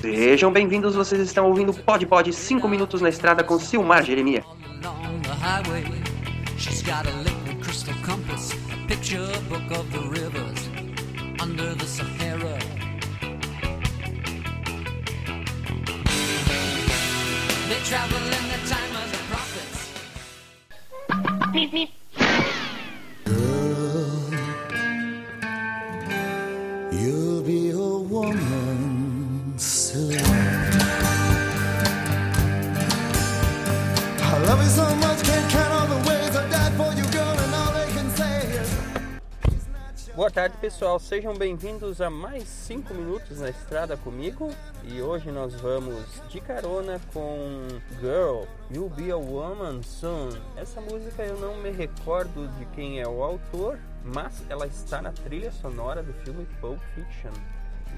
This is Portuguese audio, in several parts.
Sejam bem-vindos, vocês estão ouvindo Pod Pod 5 minutos na estrada com Silmar Jeremias. along the Boa tarde, pessoal. Sejam bem-vindos a mais 5 minutos na estrada comigo. E hoje nós vamos de carona com Girl, You'll Be a Woman Soon. Essa música eu não me recordo de quem é o autor, mas ela está na trilha sonora do filme Pulp Fiction.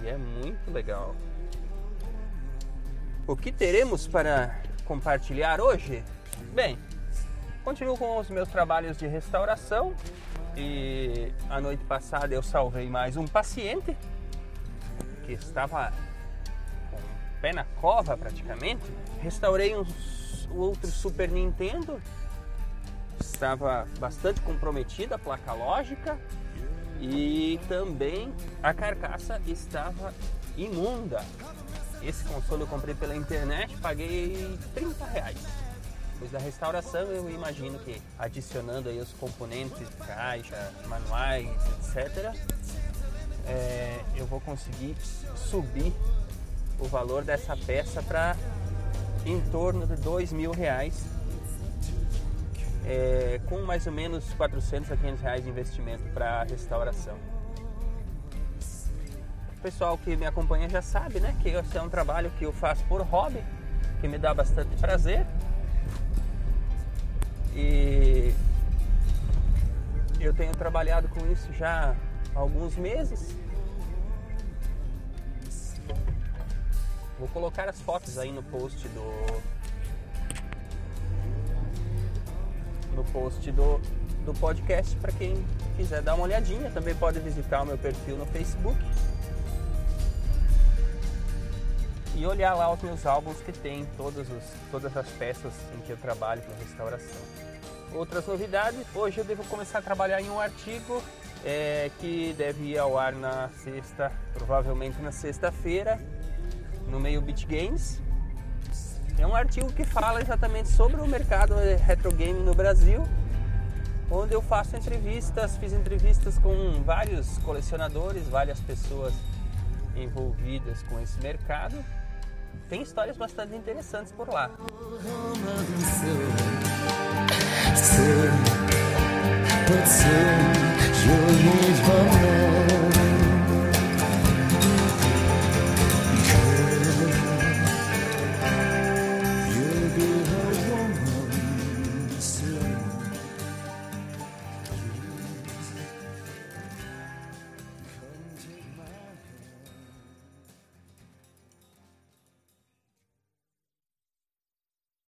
E é muito legal. O que teremos para compartilhar hoje? Bem, continuo com os meus trabalhos de restauração e a noite passada eu salvei mais um paciente que estava com o pé na cova praticamente. Restaurei um outro Super Nintendo, estava bastante comprometida a placa lógica e também a carcaça estava imunda. Esse console eu comprei pela internet, paguei 30 reais. Depois da restauração, eu imagino que adicionando aí os componentes, caixa, manuais, etc., é, eu vou conseguir subir o valor dessa peça para em torno de dois mil reais, é, com mais ou menos 400 a 500 reais de investimento para restauração. O pessoal que me acompanha já sabe, né, que esse é um trabalho que eu faço por hobby, que me dá bastante prazer. E eu tenho trabalhado com isso já há alguns meses. Vou colocar as fotos aí no post do no post do, do podcast para quem quiser dar uma olhadinha. Também pode visitar o meu perfil no Facebook e olhar lá os meus álbuns que tem os, todas as peças em que eu trabalho com restauração. Outras novidades, hoje eu devo começar a trabalhar em um artigo é, que deve ir ao ar na sexta, provavelmente na sexta-feira, no meio Beat Games. É um artigo que fala exatamente sobre o mercado retro game no Brasil, onde eu faço entrevistas, fiz entrevistas com vários colecionadores, várias pessoas envolvidas com esse mercado. Tem histórias bastante interessantes por lá.